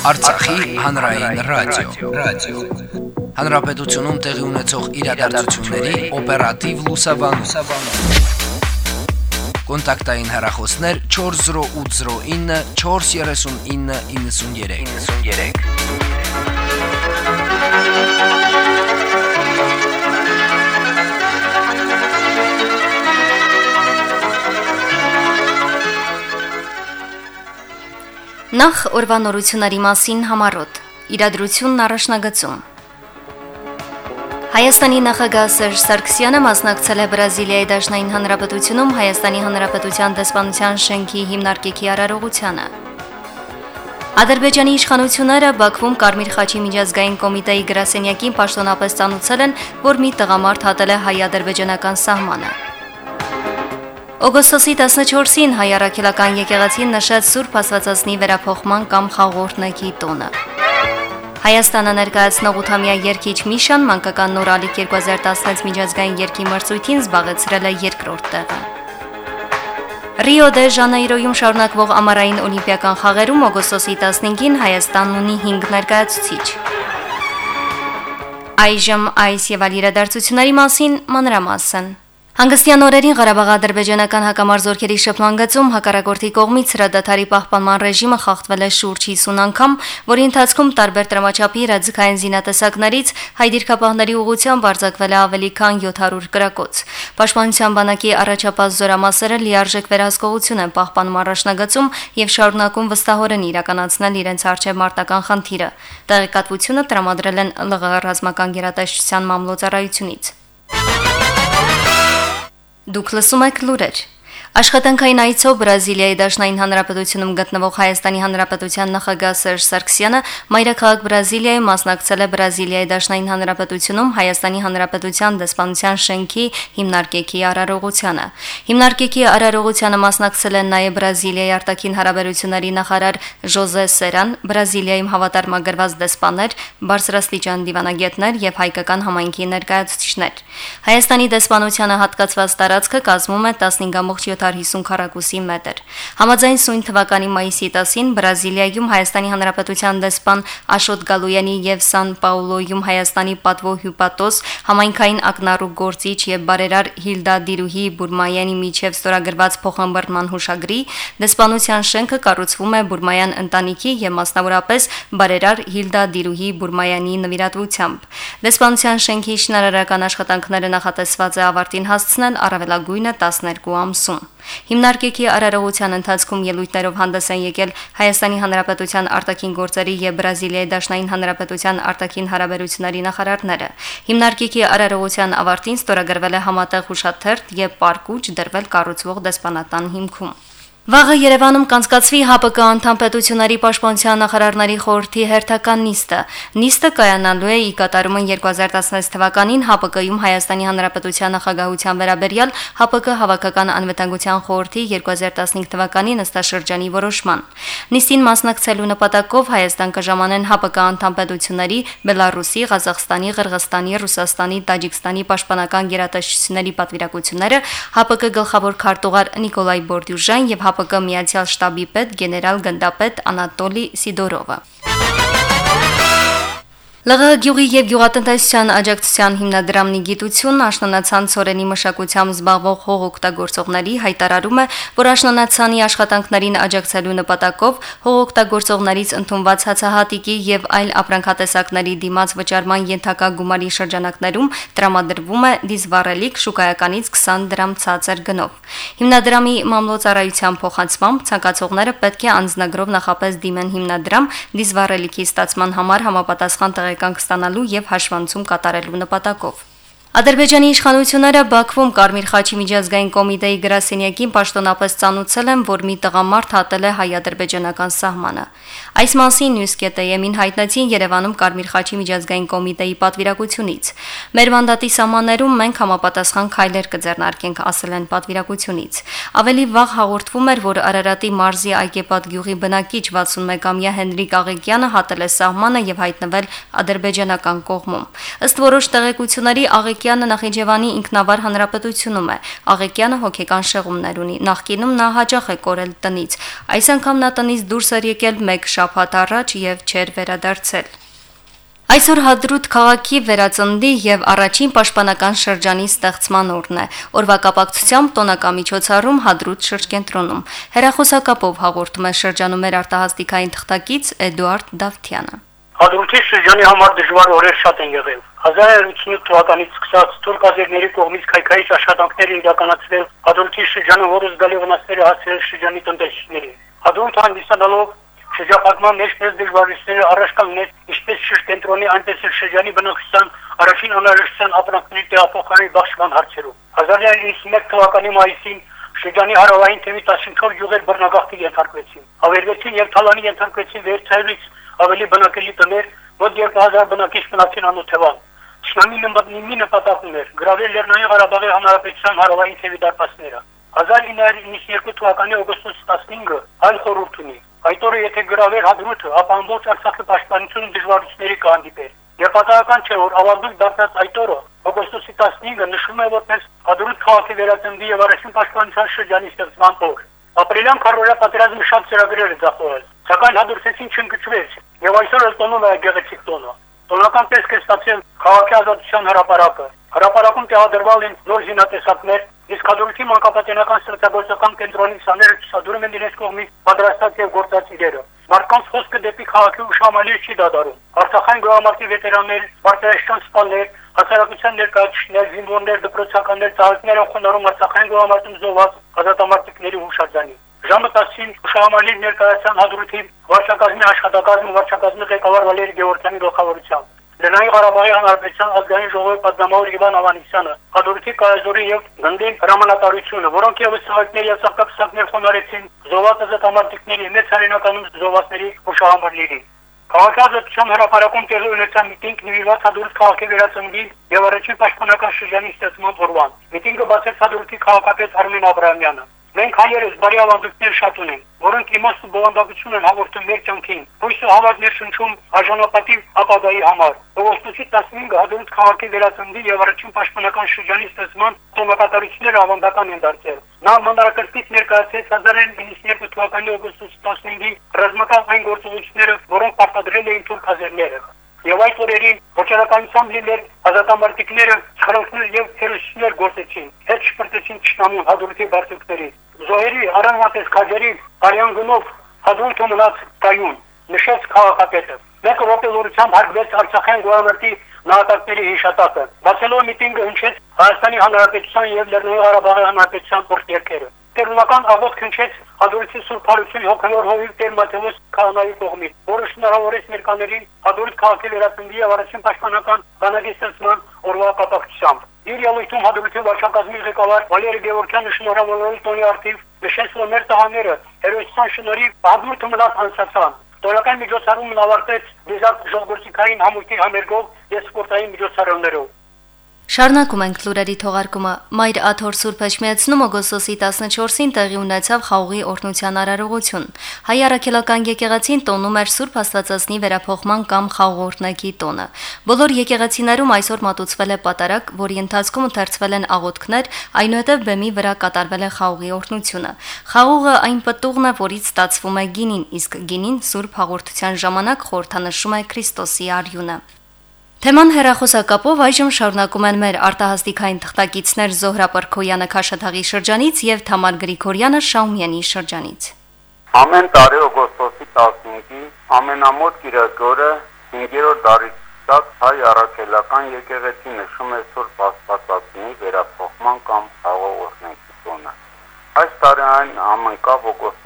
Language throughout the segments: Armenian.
Արցախի հանրային ռադիո, ռադիո։ Հանրապետությունում տեղի ունեցող իրադարձությունների օպերատիվ լուսաբանում։ Կոնտակտային հեռախոսներ 40809 43993։ 93 Նախ օրվանորությունների մասին համարոտ։ Իրադրությունն առաջնագծում։ Հայաստանի նախագահ Սերժ Սարգսյանը մասնակցել է Բրազիլիայի Դաշնային Հանրապետությունում Հայաստանի Հանրապետության դեսպանության շենքի հիմնարկեքի արարողությանը։ Ադրբեջանի իշխանությունները Բաքվում Կարմիր խաչի միջազգային կոմիտեի գրասենյակին պաշտոնապես ցանուցել են, որ մի տղամարդ հատել է հայ-ադրբեջանական սահմանը։ Օգոստոսի 14-ին հայ առաքելական եկեղեցին նշեց Սուրբ Աստվածածնի վերափոխման կամ խաղորդնեկի տոնը։ Հայաստանը ներկայացնող 8-ամյա երկիչ Միշան մանկական նորալիք 2016 միջազգային երկի մրցույթին զբաղեցրել է երկրորդ տեղը։ Ռիո դե Ժանեյրոյում շարունակվող ամառային օլիմպիական խաղերում օգոստոսի 15-ին Հայաստանն ունի 5 ներկայացուցիչ։ Այժմ այս եւ այլ իրադարձությունների մասին մանրամասն։ Հանգստյան օրերին Ղարաբաղ-ադրբեջանական հակամարձօրքերի շփման գծում հակառակորդի կողմից հրադադարի պահպանման ռեժիմը խախտվել է շուրջ 50 անգամ, որի ընթացքում տարբեր դրամաչափի ռազմական զինատեսակներից հայ դիրքապահների ուղղությամբ արձակվել է ավելի քան 700 կրակոց։ Պաշտպանության բանակի առաջապահ զորամասերը լիարժեք վերահսկողություն են պահպանում առաջնագծում եւ շարունակում վստահորեն իրականացնել իրենց արժե մարտական խնդիրը։ Տեղեկատվությունը տրամադրել են ԼՂ ռազմական գերատեսչության մամլոյցարայությունից։ Դուք լսում եք լուրեր։ Աշխատանքային այցով Բրազիլիայի Դաշնային Հանրապետությունում գտնվող Հայաստանի Հանրապետության նախագահ Սերժ Սարգսյանը մայրաքաղաք Բրազիլիայում մասնակցել է Բրազիլիայի Դաշնային Հանրապետությունում Հայաստանի Հանրապետության դեսպանության շենքի հիմնարկեքի արարողությանը։ Հիմնարկեքի արարողությանը մասնակցել են նաև Բրազիլիայի արտաքին հարաբերությունների նախարար Ժոզե Սերան, Բրազիլիայում հավատարմագրված դեսպաներ, բարձրաստիճան դիվանագետներ եւ հայկական համայնքի ներկայացուցիչներ։ Հայաստանի դեսպանությանը հատկացված տարածքը կազմում է 15.7 750 քառակուսի մետր։ Համաձայն սույն թվականի մայիսի 10-ին Բրազիլիայում Հայաստանի Հանրապետության դեսպան Աշոտ Գալույանի եւ Սան Պաուլոյում Հայաստանի պատվո հյուպատոս համայնքային ակնառու գործիչ եւ բարերար Հիլդա Դիրուհի Բուրմայանի միջև ստորագրված փոխհամբռնման հուշագրի դեսպանության շենքը կառուցվում է Բուրմայան ընտանիքի եւ մասնավորապես բարերար Հիլդա Դիրուհի Բուրմայանի նվիրատվությամբ։ Դեսպանության շենքի շինարարական աշխատանքները նախատեսված է ավարտին հասցնել առավելագույնը 12 ամսում։ Հիմնարկեքի արարողության ընթացքում ելույթներով հանդես են եկել Հայաստանի Հանրապետության արտաքին գործերի եւ Բրազիլիայի Դաշնային Հանրապետության արտաքին հարաբերությունների նախարարները։ Հիմնարկեքի արարողության ավարտին ստորագրվել է համատեղ հուշաթերթ եւ պարկուճ դրվել կառուցվող դեսպանատան հիմքում։ Վաղը Երևանում կանցկացվի ՀԱՊԿ անդամ պետությունների պաշտպանության նախարարների խորհրդի հերթական նիստը։ Նիստը կայանալու է ի կատարումն 2016 թվականին ՀԱՊԿ-ում Հայաստանի Հանրապետության նախագահության վերաբերյալ ՀԱՊԿ հավաքական անվտանգության խորհրդի 2015 թվականի նստաշրջանի որոշման։ Նիստին մասնակցելու նպատակով Հայաստան կժամանեն ՀԱՊԿ անդամ պետությունների Բելարուսի, Ղազախստանի, Ղրղստանի, Ռուսաստանի, Տաջիկստանի պաշտպանական գերատեսչությունների պատվիրակությունները ՀԱՊԿ գլխավոր քարտուղար Նիկոլայ Բորդյուժան եւ ՀԱՊԿ Միացյալ շտաբի պետ գեներալ գնդապետ Անատոլի Սիդորովը։ ԼՂ գյուղի եւ գյուղատնտեսության աջակցության հիմնադրամի գիտությունն աշնանացան ծորենի մշակությամբ զբաղվող հողօգտագործողների հայտարարում է, որ աշնանացանի աշխատանքներին աջակցելու նպատակով հողօգտագործողներից ընդունված հացահատիկի եւ այլ ապրանքատեսակների դիմաց վճարման ենթակա գումարի շրջանակներում տրամադրվում է դիզվառելիք շուկայականից 20 դրամ ցածր գնով։ Հիմնադրամի մամլոյցարայության փոխանցմամբ ցանկացողները պետք է անձնագրով նախապես դիմեն հիմնադրամ դիզվառելիքի ստացման համար համապատասխան տեղեկանք ստանալու եւ հաշվանցում կատարելու նպատակով։ Ադրբեջանի իշխանությունները Բաքվում Կարմիր խաչի միջազգային կոմիտեի գրասենյակին պաշտոնապես ցանուցել են, որ մի տղամարդ հատել է հայ-ադրբեջանական սահմանը։ Այս մասին Newsket.am-ին հայտնեցին Երևանում Կարմիր խաչի միջազգային կոմիտեի պատվիրակությունից։ Մեր մանդատի սահմաններում մենք համապատասխան քայլեր կձեռնարկենք, ասել են պատվիրակությունից։ Ավելի վաղ հաղորդվում էր, որ Արարատի մարզի Այկեպատ գյուղի բնակիչ 61-ամյա Հենրիկ Աղեկյանը հատել է սահմանը եւ հայտնվել ադրբեջանական կողմում։ Ըստ որոշ տեղեկությունների Աղեկ Սուլիկյանը Նախիջևանի ինքնավար հանրապետությունում է։ Աղեկյանը հոգեկան շեղումներ ունի։ Նախկինում նա հաճախ է կորել տնից։ Այս անգամ նա տնից դուրս էր եկել 1 շաբաթ առաջ եւ չէր վերադարձել։ Այսօր Հադրուտ քաղաքի վերածնդի եւ առաջին պաշտպանական շրջանի ստեղծման օրն է։ Օրվա կապակցությամբ տոնական միջոցառում Հադրուտ շրջենտրոնում։ Հերախոսակապով հաղորդում է շրջանում մեր արտահասթիկային թղթակից Էդուարդ Դավթյանը։ Հադրութի շրջանի համար դժվար օրեր շատ են եղել։ 1987 թվականից սկսած թուրք ազերների կողմից քայքայից աշխատանքներ իրականացվել Հադրութի շրջանը, որը զգալի վնասներ է հասցրել շրջանի տնտեսություններին։ Հադրութը հանդիսանալով շրջապատման մեջ մեծ դժվարությունները առաջ կանգնել ինչպես շրջենտրոնի, այնպես էլ շրջանի բնակչության առաջին անհրաժեշտության ապրանքների տեղափոխարանի բաշխման հարցերում։ 1991 թվականի մայիսին շրջանի հարավային թեմի 14 գյուղեր բռնագաղթի ենթարկվեցին։ Ավերվեցին եւ թալանի ենթարկվեցին վերցայից ավելի բնակելի տներ, մոտ 2000 բնակիչ մնացին անօթևան։ Շնամի նմբնի նպատակն ուներ գրավել Լեռնային Ղարաբաղի Հանրապետության հարավային թևի դարպասները։ 1992 թվականի օգոստոս 15-ը այլ խորհուրդ ունի Այդ օրը եթե գրավեր հադրութը, ապա ամբողջ Արցախի պաշտպանությունը դժվարությունների կհանդիպեր։ Եվ պատահական չէ, որ ավանդույթ դարձած այդ օրը օգոստոսի 15-ը նշվում է որպես հադրութ քաղաքի վերածնդի եւ առաջին պաշտպանության շրջանի ստեղծման օր։ Ապրիլյան քարորյա պատերազմի շատ ծրագրեր է ձախողել, սակայն հադրութեցին չընկճվեց եւ այսօր էլ տոնում է գեղեցիկ տոնը։ Տոնական տեսք է ստացել քաղաքի ազատության հրապարակը։ Հրապարակում տեղադրվել են նոր զինատեսակներ, իսկ հադրութի մանկապատենական ստեղծագործական կենտրոնի սաները ցուցադրում են իրենց կողմից պատրաստած եւ գործած իրերը։ Մարկանց խոսքը դեպի քաղաքի ուշամալի չի դադարում։ Արցախային գյուղամարտի վետերաններ, բարձրաշրջան սպաներ, հասարակության ներկայացուցիչներ, զինվորներ, դպրոցականներ, ծաղիկներ են խոնարհում Արցախային գյուղամարտում զոհված ազատամարտիկների հուշարձանին։ Ժամը 10-ին ուշահամալիր ներկայացան հադրութի վարչակազմի աշխատակազմի վարչակազմի ղեկավար Վալերի Գևորգյանի գլխավորությամբ։ Լեռնային Ղարաբաղի Հանրապետության ազգային ժողովի պատգամավոր Իվան Ավանեսյանը, Հադրութի կայազորի եւ Գնդի հրամանատարությունը, որոնք եւս ցավակներ եւ սակապսակներ խոնարեցին զոհված ազատամարտիկների մեծ հայրենականում զոհվածների ուշահամալիրին։ Քաղաքազատության հրապարակում տեղի ունեցան միտինգ նվիրված Հադրութ քաղաքի վերածննդի եւ առաջին պաշտպանական շրջանի ստեղծման օրվան։ Միտինգը բացեց Հադրութի քաղաքապետ Արմեն Աբրահամյանը։ Մենք հայերս բարի ավանդույթներ շատ ունենք, որոնք իմաստ ու բովանդակություն են հաղորդում մեր կյանքին։ Հույսը հավատներ շնչում արժանապատիվ ապագայի համար։ Օգոստոսի 15-ը հադրուտ քաղաքի վերածննդի եւ առաջին պաշտպանական շրջանի ստեղծման տոնակատարությունները ավանդական են դարձել։ Նա մանրակրկիտ ներկայացրեց 1992 թվականի օգոստոսի 15-ի ռազմական այն գործողությունները, որոնք պարտադրել էին թուրք ազերները։ Եվ այդ օրերին ոչերականությամբ լիներ ազատամարտիկները խրոխներ եւ թերություններ գործեցին։ Հետ շպրտեցին ճշտամուն հադրութի բարձունքների։ Զոհերի արանատես քաջերի արյան գնով հադրութը մնաց կայուն։ Նշեց քաղաքապետը։ Մեկ րոպեորությամբ հարգվեց Արցախյան գյուղամարտի նահատակների հիշատակը։ Բացելով միտինգը հնչեց Հայաստանի Հանրապետության եւ Լեռնային Ղարաբաղի Հանրապետության պորտերքերը տերունական աղոտ քնչեց հադրութի Սուրբ Հարություն հոգևոր հովիվ Տեր Մատթեոս քահանայի կողմից, որը շնորհավորեց ներկաներին հադրութ քաղաքի վերածննդի եւ առաջին պաշտպանական բանակի ստեղծման օրվա կապակցությամբ։ Իր ելույթում հադրութի վարչակազմի ղեկավար Վալերի Գևորգյանը շնորհավորել տոնի արդիվ նշեց, որ մեր տղաները հերոսության շնորհիվ հադրութը մնաց անցածան։ Տորական միջոցառումն ավարտեց դիզակ ժողովրդիկային համույթի համերգով եւ սպորտային միջոցառումներով։ Շարունակում ենք լուրերի թողարկումը։ Մայր Աթոր Սուրբ Էջմիածնում օգոստոսի 14-ին տեղի ունեցավ խաղողի օրնության արարողություն։ Հայ առաքելական եկեղեցին տոնում էր Սուրբ Աստվածածնի վերափոխման կամ խաղողորտնակի տոնը։ Բոլոր եկեղեցիներում այսօր մատուցվել է պատարակ, որի ընթացքում ընթերցվել են աղոթքներ, այնուհետև բեմի վրա կատարվել է խաղողի օրնությունը։ Խաղողը այն պտուղն է, որից ստացվում է գինին, իսկ գինին Սուրբ հաղորդության ժամանակ խորհրդանշում է Քրիստոսի արյունը։ Թեման հերախոսակապով այժմ շարունակում են մեր արտահասթիկային թղթակիցներ Զոհրա Պարքոյանը Քաշաթաղի շրջանից եւ Թամար Գրիգորյանը Շաումյանի շրջանից։ Ամեն տարի օգոստոսի 15-ի ամենամոտ կիրակորը 5-րդ դարից սկսած հայ առաքելական եկեղեցի նշում է Սուրբ Աստվածածնի վերափոխման կամ խաղողորտնքի տոնը։ Այս տարի այն ամենքավ օգոստոսի 14-ին եւ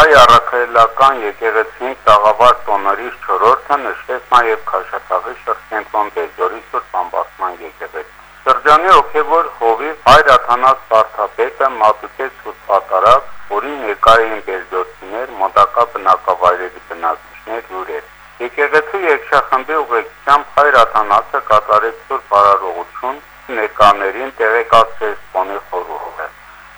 հայ առաքելական եկեղեցին տաղավար տոների 4-րդը նշեց նաեւ Քաշաթաղի շրջենտրոն Բեզորի Սուրբ Ամբաստման եկեղեցի։ Շրջանի ոգևոր հովիվ հայր Աթանաս Սարթապետը մատուցեց Սուրբ Պատարակ, որին ներկա էին բերձորցիներ, մոտակա բնակավայրերի բնակիչներ, հյուրեր։ Եկեղեցու երկշախմբի ուղեկցությամբ հայր Աթանասը կատարեց Սուրբ Արարողություն, ներկաներին տեղեկացրեց Սպոնի խորհուրդը։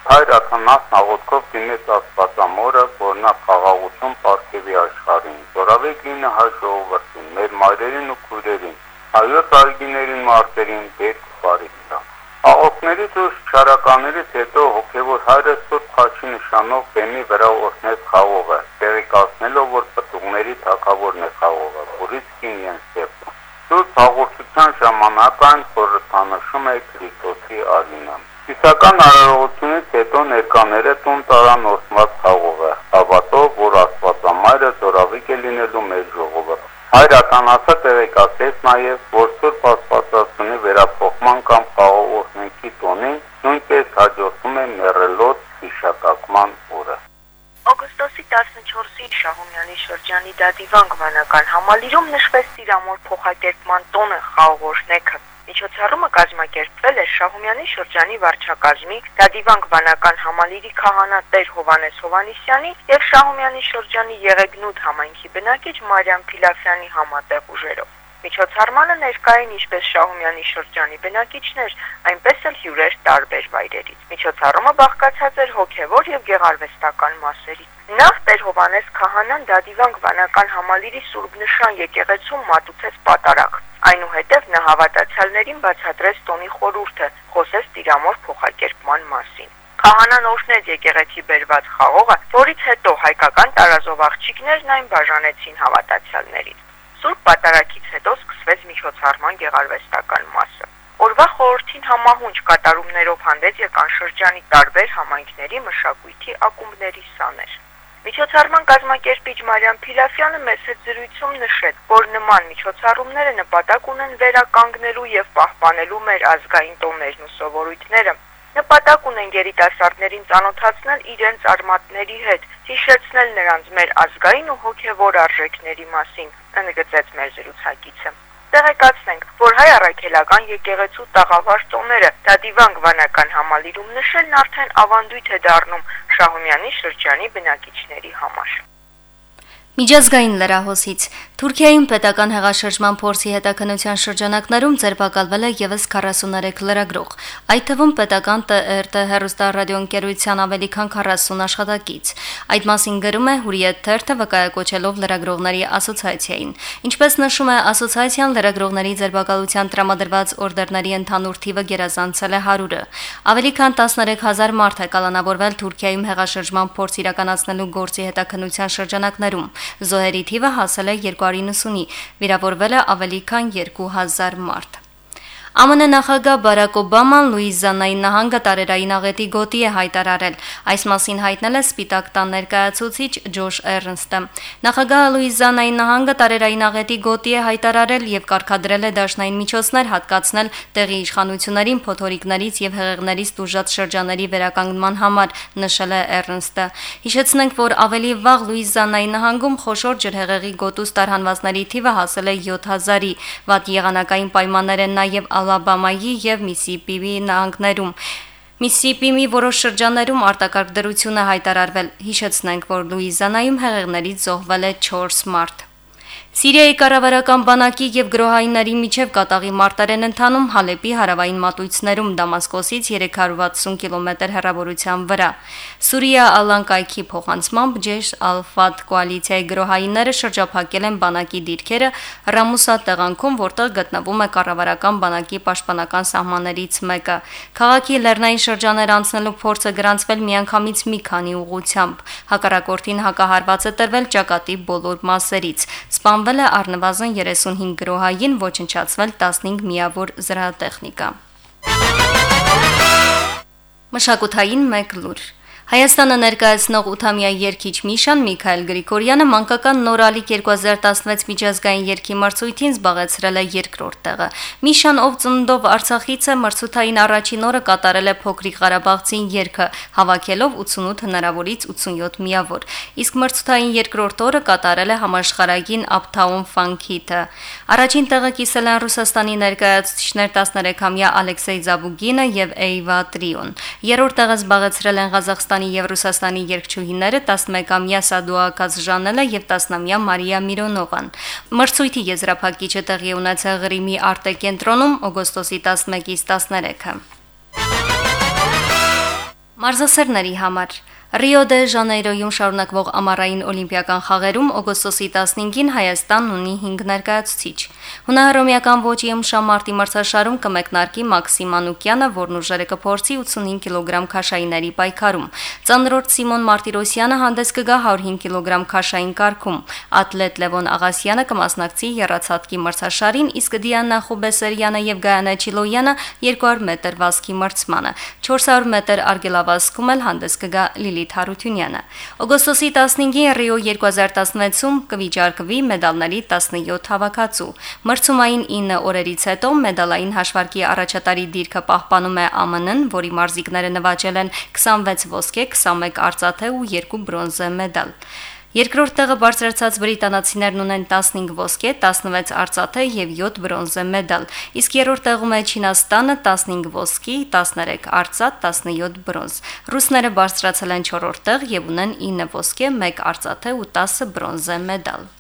Հայր Աթանասն աղոթքով դիմեց Աստվածամորը, նա խաղաղություն ապարգևի աշխարհին։ Զորավեկ լինի հայ ժողովրդին, մեր մայրերին ու քույրերին, հայոց արգիներին մարտերին դեպք բարիքա։ Աղոթների դուրս չարականերից հետո հոգևոր հայրը Սուրբ Խաչի նշանով բեմի վրա օրհնեց խաղողը, տեղեկացնելով, որ պտուղների թակավորն է խաղողը, որից կին են ստեղծում։ Սուրբ հաղորդության ժամանակ այն խորհրդանշում է Քրիստոսի արինը։ Իսական արարողությունից հետո ներկաները տուն տարան օրհնված խաղողը, հավատով, որ Աստվածամայրը զորավիկ է լինելու մեր ականացը տեղեկացեց նաև, որ Սուրբ Աստվածածունի վերափոխման կամ խաղողորտնքի տոնին նույնպես հաջորդում է մեռելոց հիշատակման օրը։ Օգոստոսի 14-ի Շահումյանի շրջանի Դադիվան գվանական համալիրում նշվեց Սիրամոր փոխակերպման տոնը խաղողորտնեքը Միջոցառումը կազմակերպվել է Շահումյանի շրջանի վարչակազմի Դադիվանք վանական համալիրի քահանա Տեր Հովանես Հովանիսյանի եւ Շահումյանի շրջանի Եղեգնուտ համայնքի բնակիչ Մարիամ Փիլաֆյանի համատեղ ուժերով։ Միջոցառմանը ներկա էին ինչպես Շահումյանի շրջանի բնակիչներ, այնպես էլ հյուրեր տարբեր վայրերից։ Միջոցառումը բաղկացած էր հոգևոր եւ գեղարվեստական մասերից։ Նախ Տեր Հովանես Քահանան Դադիվանք վանական համալիրի Սուրբ Նշան եկեղեցում մատուցեց պատարակ։ Այնուհետև նա հավատացյալներին բացատրեց տոնի խորուրդը, խոսեց տիրամոր փոխակերպման մասին։ Քահանան օրհնեց եկեղեցի բերված խաղողը, որից հետո հայկական տարազով աղջիկներն այն բաժանեցին հավատացյալներից։ Սուրբ պատարակից հետո սկսվեց միջոցառման գեղարվեստական մասը։ Օրվա խորհրդին համահունչ կատարումներով հանդես եկան շրջանի տարբեր համայնքների մշակույթի ակումբների սաներ։ Միջոցառման կազմակերպիչ Մարիամ Փիլաֆյանը մեծ հետ զրույցում նշեց, որ նման միջոցառումները նպատակ ունեն վերականգնելու եւ պահպանելու մեր ազգային տոներն ու սովորույթները։ Նպատակ ունեն երիտասարդներին ծանոթացնել իրենց արմատների հետ, հիշեցնել նրանց մեր ազգային ու հոգեվոր արժեքների մասին, ընդգծեց մեր զրուցակիցը։ Տեղեկացնենք, որ հայ առաքելական եկեղեցու տաղավար տոները Դադիվան վանական համալիրում նշելն արդեն ավանդույթ է դառնում Շահումյանի շրջանի բնակիչների համար։ Միջազգային լրահոսից Թուրքիայում պետական հեղաշրջման փորձի հետաքննության շրջանակներում ձերբակալվել է եւս 43 լրագրող, այդ թվում պետական ՏՌՏ հեռուստարադիոընկերության ավելի քան 40 աշխատակից։ Այդ մասին գրում է Հուրիետ թերթը վկայակոչելով լրագրողների ասոցիացիային։ Ինչպես նշում է ասոցիացիան, լրագրողների ձերբակալության տրամադրված օրդերների ընդհանուր թիվը գերազանցել է 100-ը։ Ավելի քան 13000 մարդ է կալանավորվել Թուրքիայում հեղաշրջման փորձ իրականացնելու գործի հետաքննության շրջանակներում։ Զոհերի թիվը հասել է 290-ի, վիրավորվել է ավելի քան 2000 մարդ։ ԱՄՆ նախագահ Բարակ Օբաման Լուիզիանայի նահանգը տարերային աղետի գոտի է հայտարարել։ Այս մասին հայտնել է Սպիտակ տան ներկայացուցիչ Ջոշ Էրնստը։ Նախագահը Լուիզիանայի նահանգը տարերային աղետի գոտի է հայտարարել եւ կարգադրել է դաշնային միջոցներ հատկացնել տեղի իշխանություններին փոթորիկներից եւ հեղեղներից դուժած շրջանների վերականգնման համար, նշել է Էրնստը։ Հիշեցնենք, որ ավելի վաղ Լուիզիանայի նահանգում խոշոր ջրհեղեղի գոտուց տարհանվածների թիվը հասել է 7000-ի։ Վատ եղանակային պայմաններ են նաեւ Ալաբամայի եւ Միսիսիպիի նահանգներում։ Միսիսիպիի որոշ շրջաններում արտակարգ դրություն է հայտարարվել։ Հիշեցնենք, որ Լուիզիանայում հեղեղներից զոհվել է 4 մարդ։ Սիրիայի կառավարական բանակի եւ գրոհայինների միջև կատաղի մարտարեն ընթանում Հալեպի հարավային մատույցներում Դամասկոսից 360 կիլոմետր հեռավորության վրա։ Սուրիա Ալանկայքի փոխանցմամբ Ջեշ Ալ-Ֆատ կոալիցիայի գրոհայինները շրջափակել են բանակի դիրքերը Ռամուսա տեղանքում, որտեղ գտնվում է կառավարական բանակի պաշտպանական սահմաններից մեկը։ Քաղաքի լեռնային շրջաներ անցնելու փորձը գրանցվել միանգամից մի քանի ուղությամբ։ Հակառակորդին հակահարված է տրվել ճակատի բոլոր մասերից։ Սպան սպանվել է առնվազն 35 գրոհային, ոչնչացվել 15 միավոր զրահատեխնիկա։ Մշակութային մեկ լուր Հայաստանը ներկայացնող 8-ամյա երկիչ Միշան Միքայել Գրիգորյանը մանկական նորալիք 2016 միջազգային երկի մրցույթին զբաղեցրել է երկրորդ տեղը։ Միշան, ով ծննդով Արցախից է, մրցութային առաջին օրը կատարել է փոքրիկ Ղարաբաղցին երգը, հավաքելով 88 հնարավորից 87 միավոր։ Իսկ մրցութային երկրորդ օրը կատարել է համաշխարհային Uptown Funk Hit-ը։ Առաջին տեղը կիսել են Ռուսաստանի ներկայացուցիչներ 13-ամյա Ալեքսեյ Զաբուգինը եւ Էյվա Տրիոն։ Երրորդ տեղը զբաղեցրել են Ղազախստանի Հայաստանի եւ Ռուսաստանի երգչուհիները 11-ամյա Սադուա Կազժանելը եւ 10-ամյա Մարիա Միրոնովան։ Մրցույթի եզրափակիչը տեղի ունեցել Ղրիմի արտե կենտրոնում օգոստոսի 11-ից 13-ը։ Մարզասերների համար Ռիո դե Ժանեյրոյում շարունակվող ամառային օլիմպիական խաղերում օգոստոսի 15-ին Հայաստանն ունի 5 ներկայացուցիչ։ Հունահռոմեական ոճի ըմշամարտի մրցաշարում կմեկնարկի Մաքսիմ Անուկյանը, որն ուժերը կփորձի 85 կիլոգրամ քաշայիների պայքարում։ Ծանրորդ Սիմոն Մարտիրոսյանը հանդես կգա 105 կիլոգրամ քաշային կարգում։ Ատլետ Լևոն Աղասյանը կմասնակցի երացածքի մրցաշարին, իսկ Դիանա Խուբեսերյանը եւ Գայանա Չիլոյանը 200 մետր վազքի մրցմանը։ 400 մետր արգելավազքում էլ հանդես կգա Լիլիթ Հարությունյանը։ Օգոստոսի 15-ին Ռիո 2016-ում կվիճարկվի մեդալների 17 հավաքածու։ Մրցումային 9 օրերից հետո մեդալային հաշվարկի առաջատարի դիրքը պահպանում է ԱՄՆ-ն, որի մարզիկները նվաճել են 26 ոսկե, 21 արծաթե ու 2 բրոնզե մեդալ։ Երկրորդ տեղը բարձրացած բրիտանացիներն ունեն 15 ոսկե, 16 արծաթե եւ 7 բրոնզե մեդալ, իսկ երրորդ տեղում է Չինաստանը 15 ոսկի, 13 արծաթ, 17 բրոնզ։ Ռուսները բարձրացել են 4-րդ տեղ եւ ունեն 9 ոսկե, 1 արծաթե ու 10 բրոնզե մեդալ։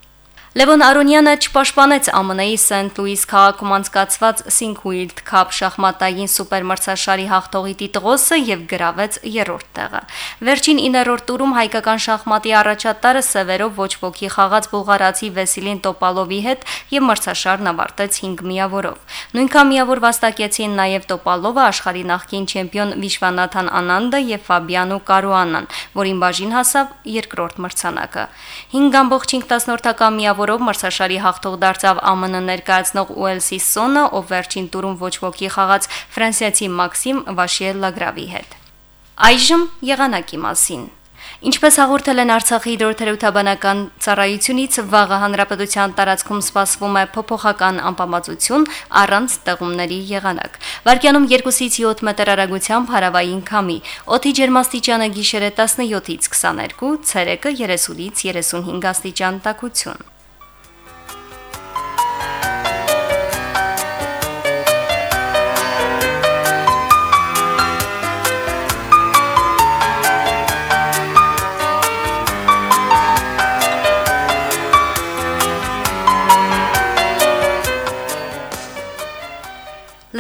Լևոն Արոնյանը չպաշտպանեց ԱՄՆ-ի Սենթ Լուիս քաղաքում անցկացված Sinquefield Cup շախմատային սուպերմրցաշարի հաղթողի տիտղոսը եւ գրավեց երրորդ տեղը։ Վերջին 9-րդ տուրում հայկական շախմատի առաջատարը Սևերով ոչ ոքի խաղաց բուլղարացի Վեսիլին Տոպալովի հետ եւ մրցաշարն ավարտեց 5 միավորով։ Նույնքան միավոր վաստակեցին նաեւ Տոպալովը, աշխարհի նախկին չեմպիոն Վիշվանաթան Անանդը եւ Ֆաբիանո Կարուանան, որին բաժին հասավ երկրորդ մրցանակը։ 5.5 միավոր որով մրցաշարի հաղթող դարձավ ԱՄՆ ներկայացնող Ուելսի Սոնը, ով վերջին տուրում ոչ ոքի խաղաց ֆրանսիացի Մաքսիմ Վաշիել Լագրավի հետ։ Այժմ եղանակի մասին։ Ինչպես հաղորդել են Արցախի հիդրոթերապևտաբանական ծառայությունից, վաղը հանրապետության տարածքում սպասվում է փոփոխական անպամացություն առանց ձեղումների եղանակ։ Վարկյանում 2-ից 7 մետր արագությամբ հարավային քամի։ Օդի ջերմաստիճանը գիշերը 17-ից 22, ցերեկը 30-ից 35 աստիճան տաքություն։